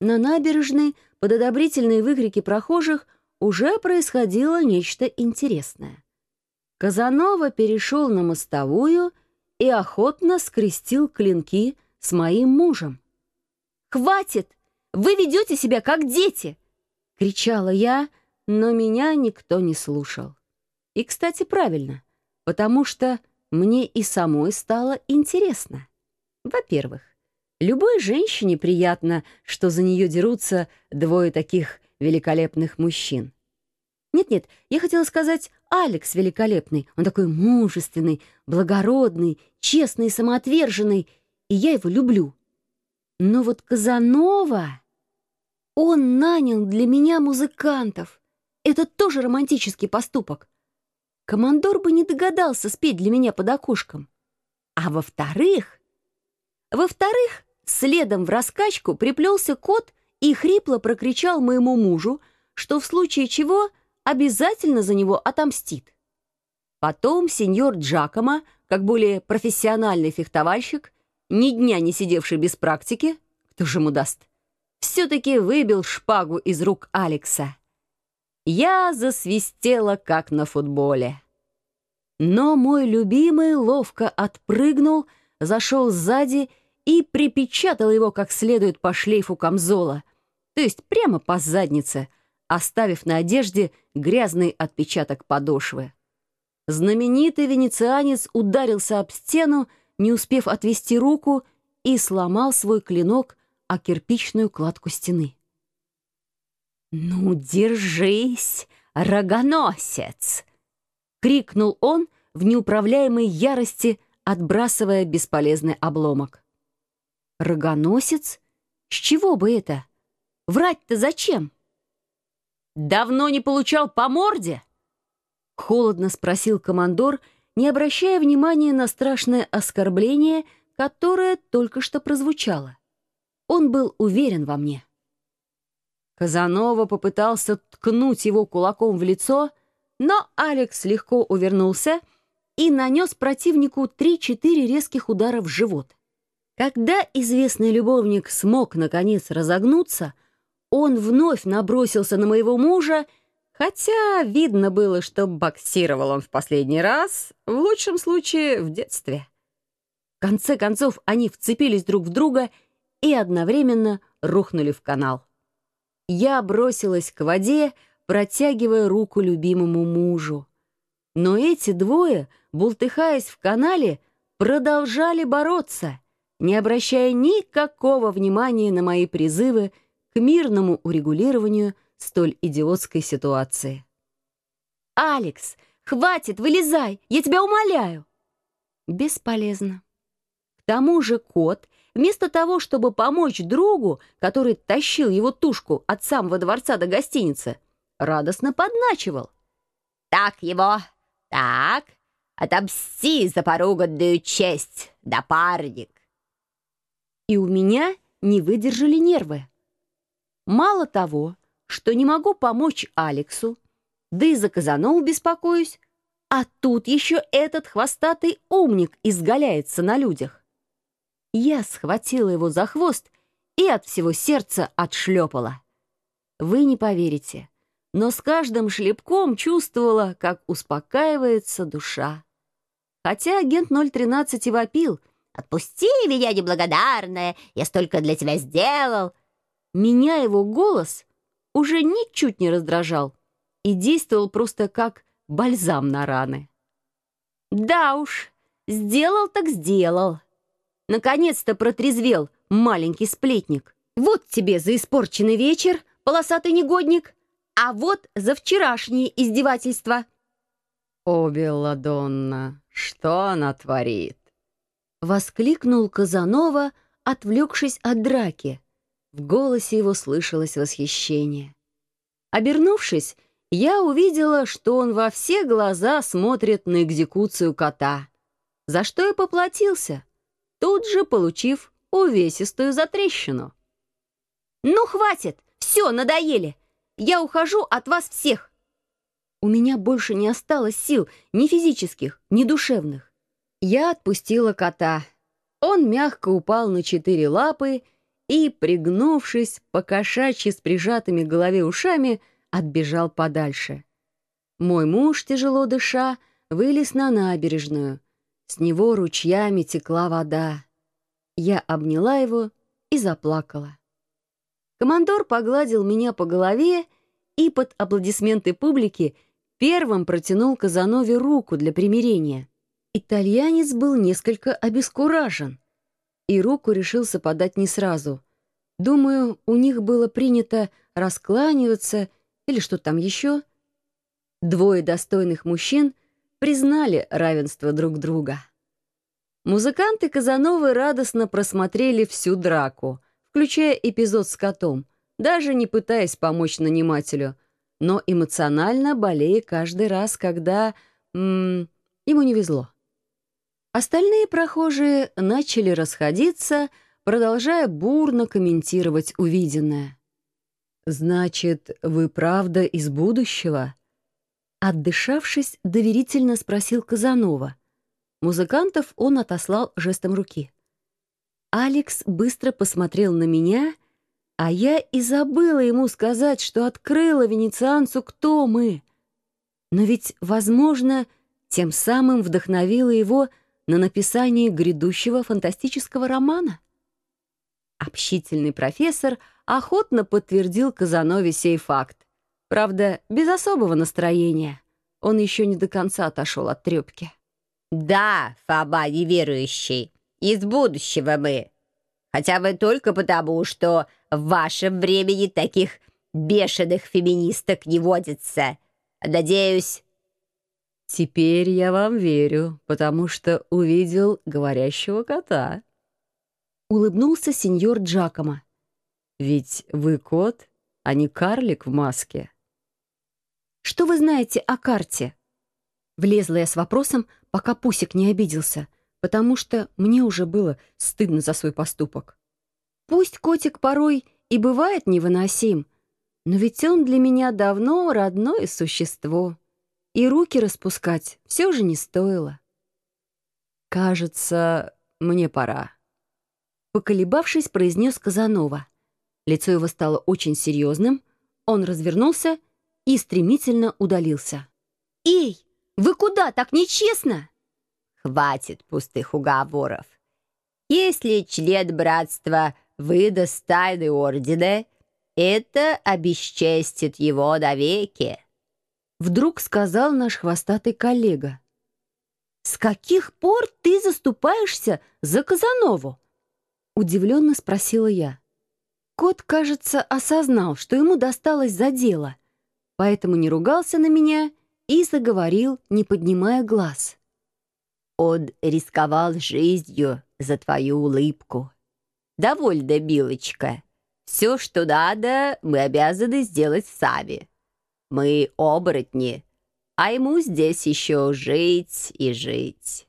на набережной под одобрительные выкрики прохожих уже происходило нечто интересное. Казанова перешел на мостовую и охотно скрестил клинки с моим мужем. «Хватит! Вы ведете себя как дети!» — кричала я, но меня никто не слушал. И, кстати, правильно, потому что мне и самой стало интересно. Во-первых, любой женщине приятно, что за нее дерутся двое таких великолепных мужчин. Нет-нет, я хотела сказать Алекс великолепный. Он такой мужественный, благородный, честный, самоотверженный, и я его люблю. Но вот Казанова... Он нанял для меня музыкантов. Это тоже романтический поступок. Командор бы не догадался спеть для меня под окошком. А во-вторых... Во-вторых, следом в раскачку приплелся кот и хрипло прокричал моему мужу, что в случае чего обязательно за него отомстит. Потом сеньор Джакомо, как более профессиональный фехтовальщик, ни дня не сидевший без практики, кто же ему даст, все-таки выбил шпагу из рук Алекса. Я засвистела, как на футболе. Но мой любимый ловко отпрыгнул, зашел сзади и припечатал его как следует по шлейфу камзола, то есть прямо по заднице — оставив на одежде грязный отпечаток подошвы. Знаменитый венецианец ударился об стену, не успев отвести руку, и сломал свой клинок о кирпичную кладку стены. «Ну, держись, рогоносец!» — крикнул он в неуправляемой ярости, отбрасывая бесполезный обломок. «Рогоносец? С чего бы это? Врать-то зачем?» Давно не получал по морде?» Холодно спросил командор, не обращая внимания на страшное оскорбление, которое только что прозвучало. Он был уверен во мне. Казанова попытался ткнуть его кулаком в лицо, но Алекс легко увернулся и нанес противнику три-четыре резких удара в живот. Когда известный любовник смог, наконец, разогнуться — он вновь набросился на моего мужа, хотя видно было, что боксировал он в последний раз, в лучшем случае в детстве. В конце концов они вцепились друг в друга и одновременно рухнули в канал. Я бросилась к воде, протягивая руку любимому мужу. Но эти двое, бултыхаясь в канале, продолжали бороться, не обращая никакого внимания на мои призывы к мирному урегулированию столь идиотской ситуации. «Алекс, хватит, вылезай! Я тебя умоляю!» Бесполезно. К тому же кот, вместо того, чтобы помочь другу, который тащил его тушку от самого дворца до гостиницы, радостно подначивал. «Так его! Так! Отомсти за поруганную честь, напарник!» И у меня не выдержали нервы. Мало того, что не могу помочь Алексу, да и за Казанову беспокоюсь, а тут еще этот хвостатый умник изгаляется на людях. Я схватила его за хвост и от всего сердца отшлепала. Вы не поверите, но с каждым шлепком чувствовала, как успокаивается душа. Хотя агент 013 и вопил «Отпусти меня, неблагодарная, я столько для тебя сделал», меня его голос уже ничуть не раздражал и действовал просто как бальзам на раны. Да уж, сделал так сделал. Наконец-то протрезвел маленький сплетник. Вот тебе за испорченный вечер, полосатый негодник, а вот за вчерашнее издевательство. «О, Белладонна, что она творит?» — воскликнул Казанова, отвлекшись от драки. В голосе его слышалось восхищение. Обернувшись, я увидела, что он во все глаза смотрит на экзекуцию кота, за что и поплатился, тут же получив увесистую затрещину. «Ну, хватит! Все, надоели! Я ухожу от вас всех!» У меня больше не осталось сил ни физических, ни душевных. Я отпустила кота. Он мягко упал на четыре лапы и, пригнувшись, покошачьи с прижатыми голове ушами, отбежал подальше. Мой муж, тяжело дыша, вылез на набережную. С него ручьями текла вода. Я обняла его и заплакала. Командор погладил меня по голове и под аплодисменты публики первым протянул Казанове руку для примирения. Итальянец был несколько обескуражен и руку решился подать не сразу. Думаю, у них было принято раскланиваться или что там еще. Двое достойных мужчин признали равенство друг друга. Музыканты Казановы радостно просмотрели всю драку, включая эпизод с котом, даже не пытаясь помочь нанимателю, но эмоционально болея каждый раз, когда м -м, ему не везло. Остальные прохожие начали расходиться, продолжая бурно комментировать увиденное. «Значит, вы правда из будущего?» Отдышавшись, доверительно спросил Казанова. Музыкантов он отослал жестом руки. Алекс быстро посмотрел на меня, а я и забыла ему сказать, что открыла венецианцу, кто мы. Но ведь, возможно, тем самым вдохновила его на написание грядущего фантастического романа. Общительный профессор охотно подтвердил Казанове сей факт. Правда, без особого настроения. Он еще не до конца отошел от трепки. «Да, Фома неверующий, из будущего мы. Хотя бы только потому, что в вашем времени таких бешеных феминисток не водится. Надеюсь, «Теперь я вам верю, потому что увидел говорящего кота». Улыбнулся сеньор Джакомо. «Ведь вы кот, а не карлик в маске». «Что вы знаете о карте?» Влезла я с вопросом, пока Пусик не обиделся, потому что мне уже было стыдно за свой поступок. Пусть котик порой и бывает невыносим, но ведь он для меня давно родное существо и руки распускать все же не стоило. «Кажется, мне пора», — поколебавшись, произнес Казанова. Лицо его стало очень серьезным, он развернулся и стремительно удалился. «Эй, вы куда? Так нечестно!» «Хватит пустых уговоров. Если член братства выдаст тайны ордена, это обесчестит его навеки». Вдруг сказал наш хвостатый коллега. «С каких пор ты заступаешься за Казанову?» Удивленно спросила я. Кот, кажется, осознал, что ему досталось за дело, поэтому не ругался на меня и заговорил, не поднимая глаз. «Он рисковал жизнью за твою улыбку. Довольно, Билочка. Все, что надо, мы обязаны сделать сами. Мы оборотни, а ему здесь еще жить и жить.